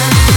time